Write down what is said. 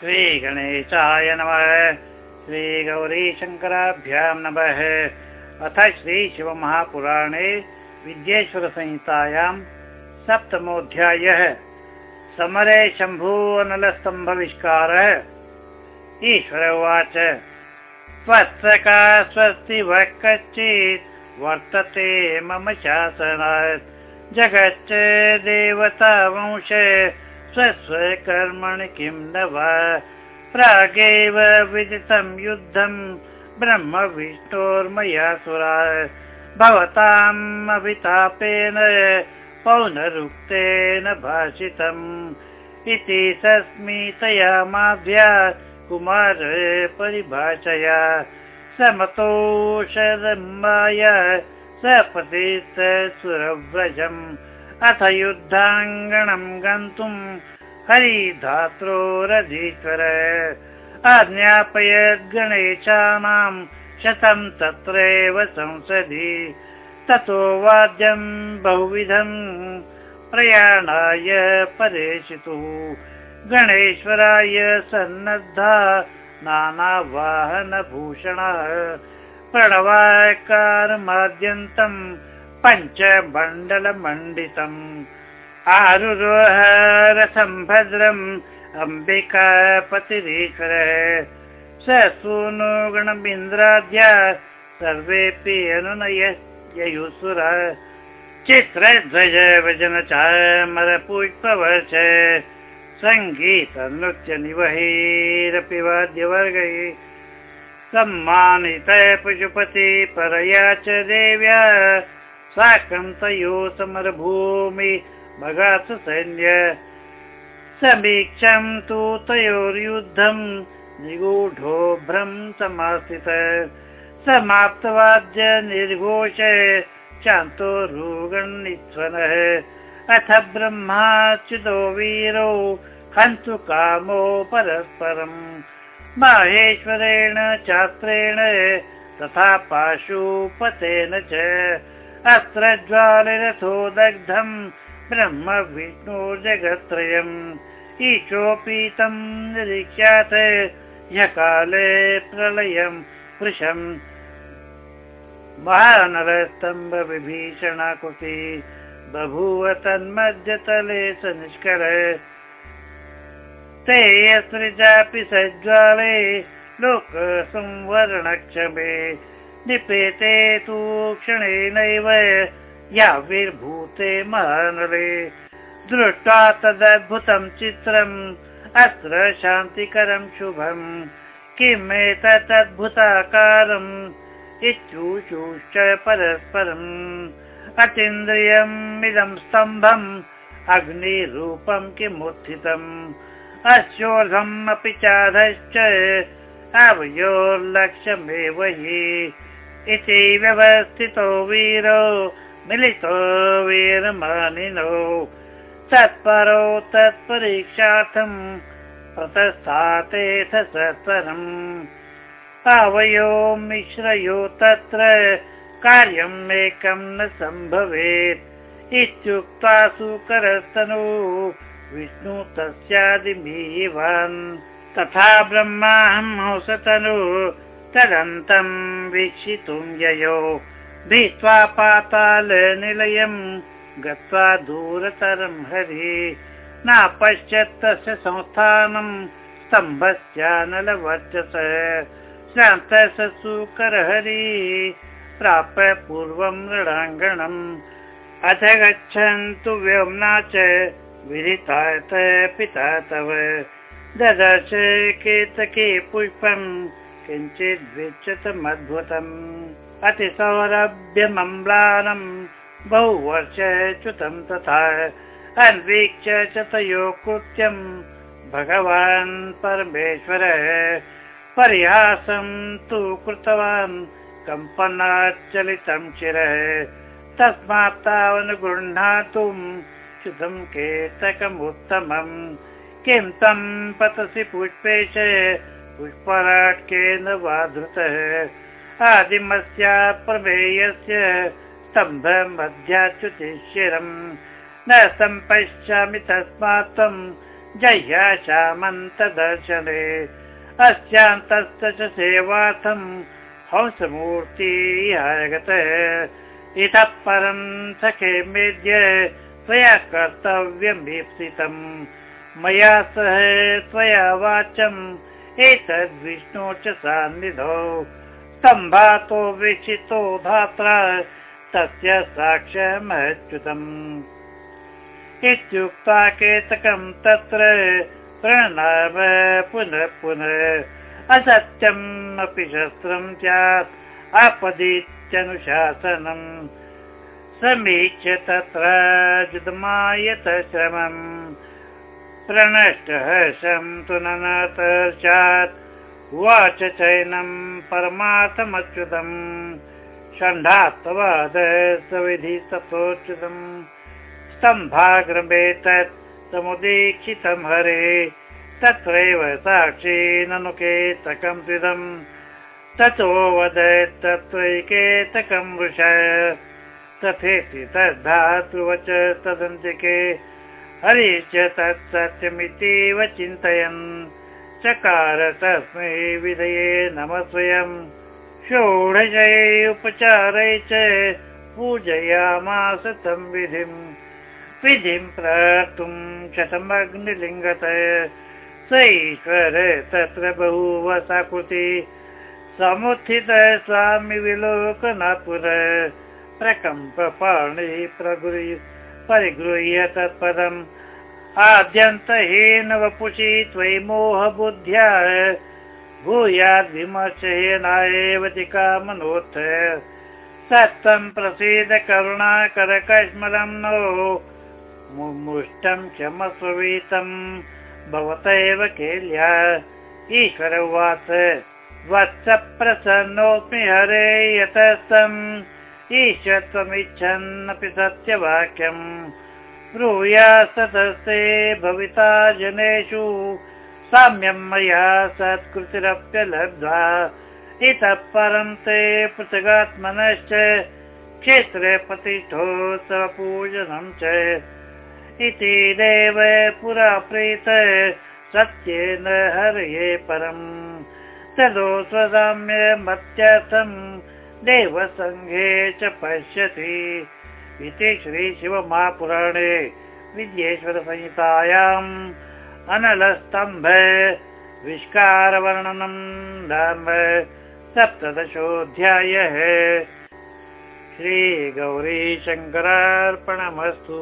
श्रीगणेशाय नमः। श्रीगौरीशङ्कराभ्यां नमः। अथ श्रीशिवमहापुराणे विद्येश्वरसंहितायां सप्तमोऽध्यायः। समरे शम्भो अनलस्तम्भविष्कारः ईश्वर उवाच। स्वस्य स्वस्ति वः कश्चित् वर्तते मम शासनात्। जगच्च देवता वंश स्वस्वकर्मणि किं न वा? प्रागेव विदितं युद्धं ब्रह्म विष्णोर्मया सुरा। भवताम् अभितापेन पौनरुक्तेन भाषितम् इति सस्मितया माध्या कुमार परिभाषया। समतोषदम्बाय सपति सुरव्रजम् अथ युद्धाङ्गणं गन्तुम् हरिधात्रोरधीश्वर। आज्ञापयद् गणेशानां शतं तत्रैव संसदि। ततो वाद्यं बहुविधम् प्रयाणाय परेषितुः गणेश्वराय सन्नद्धा नानावाहनभूषणः। प्रणवाकारमाद्यन्तम् पञ्चमण्डलमण्डितम्। आरुरोह रथं भद्रम् अम्बिकापतिरीश्वर। स सूनुगणमिन्द्राद्या सर्वेऽपि अनुनय ययुसुर चित्रध्वज वजन चामरपुष्पवर्ष सङ्गीतनृत्यनिवहैरपि वाद्यवर्गैः सम्मानित पशुपति परया च देव्या साकं तयो समरभूमि भगात सैन्य समीक्षं तु तयोर्युद्धं निगूढोभ्रं समास्थित समाप्तवाद्य निर्घोष शान्तो रुगणिध्वनः अथ ब्रह्माच्युतो वीरो हन्तु कामो परस्परम् माहेश्वरेण चास्त्रेण तथा पाशुपतेन च अत्र ज्वालरथो दग्धम् ब्रह्म विष्णु जगत्त्रयम्। ईशोऽपि तं निरीक्ष्यात्। ह्यकाले प्रलयम् पृशम् महानरस्तम्भ विभीषणाकृति बभूव तन्मध्यतले स निष्कर ते यस्रजापि सज्ज्वाले लोकसंवरणक्षमे निपेते तु क्षणेनैव याविर्भूते महानरे दृष्ट्वा तदद्भुतं चित्रम् अत्र शान्तिकरं शुभम्। किम् एतदद्भुताकारम् इत्युषुश्च परस्परम्। अतीन्द्रियम् इदं स्तम्भम् अग्निरूपं किमुत्थितम्। अस्योर्धम् अपि चाधश्च आवयोर्लक्ष्यमेव हि इति व्यवस्थितो वीरो मिलितो वीरमानिनो। तत्परो तत्परीक्षार्थम् प्रतस्थातेथ सत्वरम् आवयो मिश्रयो तत्र कार्यम् एकं न सम्भवेत्। इत्युक्त्वा सुकरस्तनु विष्णु तस्यादिमीवान्। तथा ब्रह्माहं हंसतनु तदन्तं वीक्षितुं ययो। भीत्वा पातालनिलयम् गत्वा दूरतरं हरि। नापश्यत् तस्य संस्थानं स्तम्भस्यानलवर्चस। श्रान्तः सुकरहरि प्राप्य पूर्वं रणाङ्गणम् अथ गच्छन्तु व्योम्ना च विदितात् पिता तव। ददर्श केतके पुष्पम् किञ्चित् विच्युतमद्भुतम् अतिसौरभ्यमम्लानम् बहु वर्षच्युतं तथा अन्वीक्ष्य च तयो कृत्यम् भगवान् परमेश्वरः। परिहासं तु कृतवान् कम्पनाच्चलितं शिरः तस्मात् तावन् केतकमुत्तमम् किं तं पतसि पुष्पेश धृतः आदिमस्यात् प्रमेयस्य स्तम्भमध्याच्युतिशिरम् न सम्पश्यामि तस्मात् त्वम् जह्याचामन्तदर्शने अस्यान्तश्च च सेवार्थं हंसमूर्ति आगत। इतः परं सखे मेद्य त्वया कर्तव्यमीप्सितम् मया सह त्वया वाचम् एतद्विष्णो च सान्निधौ स्तम्भातो वीक्षितो धात्रा तस्य साक्ष्यमच्युतम्। इत्युक्त्वा केतकम् तत्र प्रणाम पुनः पुनः असत्यम् अपि शस्त्रम् स्यात् आपदित्यनुशासनम्। समीक्ष्य तत्र श्रमम् प्रणष्टः शं तु नचात् उवाच चैनम् परमार्थमच्युतम्। षण्ढात्वाद सविधि तथोच्युतम् स्तम्भाग्रमेतत् समुदीक्षितं हरे। तत्रैव साक्षी ननु केतकं द्विधम् ततो वदत् तत्रैकेतकं वृष। तथेति तदन्तिके हरिश्च तत् सत्यमितीव चिन्तयन्। चकार तस्मै विधये नम स्वयं। षोडशै उपचारै च पूजयामास तं विधिम् विधिं प्राप्तुं शतमग्निलिङ्गत। स ईश्वर तत्र बहुवसाकृति। समुत्थित स्वामि विलोकनापुर प्रकम्पपाणि प्रगृ परिगृह्य तत्पदम् आद्यन्तहीन वपुषि त्वयि मोहबुद्ध्या भूयाद्विमर्शेनायव कामनोत्थ सत्तं प्रसीद करुणाकरकश्मलं नो। मुष्टं क्षमस्वीतं भवतैव केल्या। ईश्वर उवाच वत्स प्रसन्नोऽस्मि हरे यतस्तम् ईश्वरत्वमिच्छन्नपि सत्यवाक्यम् ब्रूया सतस्ते भविता जनेषु साम्यं मया सत्कृतिरप्यलब्ध्वा इतः परं ते पृथगात्मनश्च क्षेत्रे प्रतिष्ठोत्सवपूजनं च इति देव पुरा प्रीत सत्येन हरये परम् तदो स्वदाम्य मत्यर्थम् देवसङ्घे च पश्यति इति श्रीशिवमहापुराणे विद्येश्वरसंहितायाम् अनलस्तम्भ विष्कारवर्णनम् धर्म सप्तदशोऽध्यायः। श्रीगौरीशङ्करार्पणमस्तु